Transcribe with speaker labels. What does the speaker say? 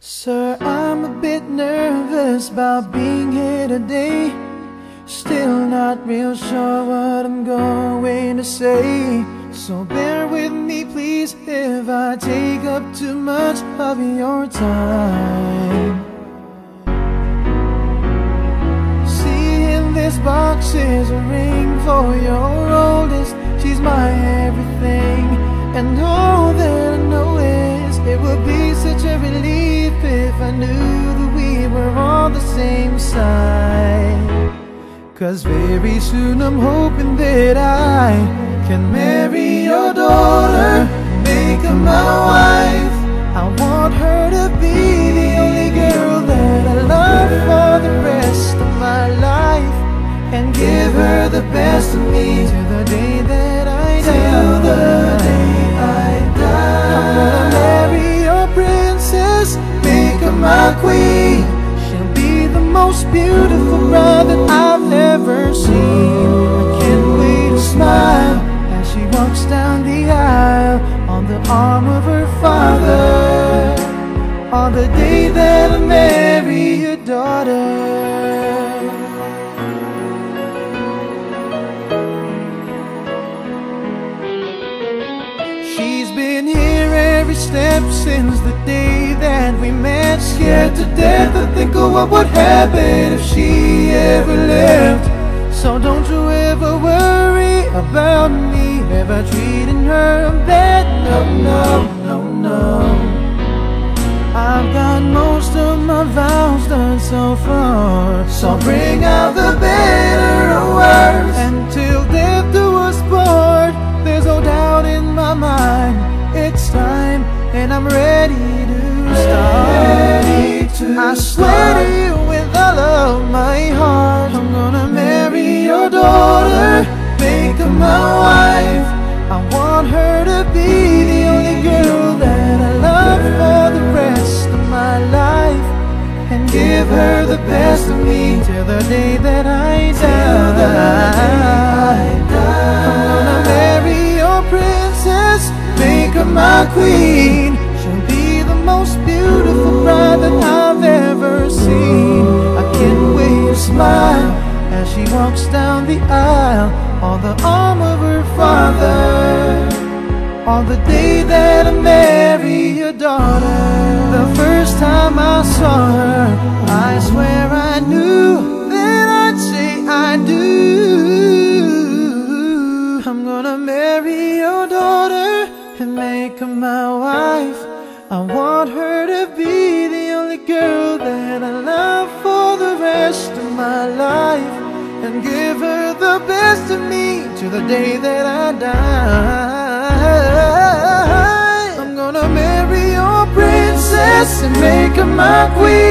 Speaker 1: Sir, I'm a bit nervous about being here today. Still not real sure what I'm going to say. So bear with me, please, if I take up too much of your time. See, in this box is a ring for your oldest. She's my everything. And oh, all that I know same side. Cause very soon I'm hoping that I can marry your daughter, make her my wife. I want her to be the only girl that I love for the rest of my life. And give her the best of most beautiful bride that I've ever seen. I can't wait to smile as she walks down the aisle on the arm of her father. On the day that I marry your daughter. She's been here every step since the day that we met. Scared to death think of what would happen if she ever left. So don't you ever worry about me ever treating her bad. No, no, no, no. I've got most of my vows done so far. So bring out the better start. I swear to you with all of my heart, I'm gonna marry your daughter, make her my wife. I want her to be the only girl that I love for the rest of my life and give her the best of me till the day that I die. I'm gonna marry your princess, make her my queen. The aisle on the arm of her father. On the day that I marry your daughter, the first time I saw her, I swear I knew that I'd say I do. I'm gonna marry your daughter and make her my wife. I want her to be the only girl that I love and give her the best of me to the day that I die. I'm gonna marry your princess and make her my queen.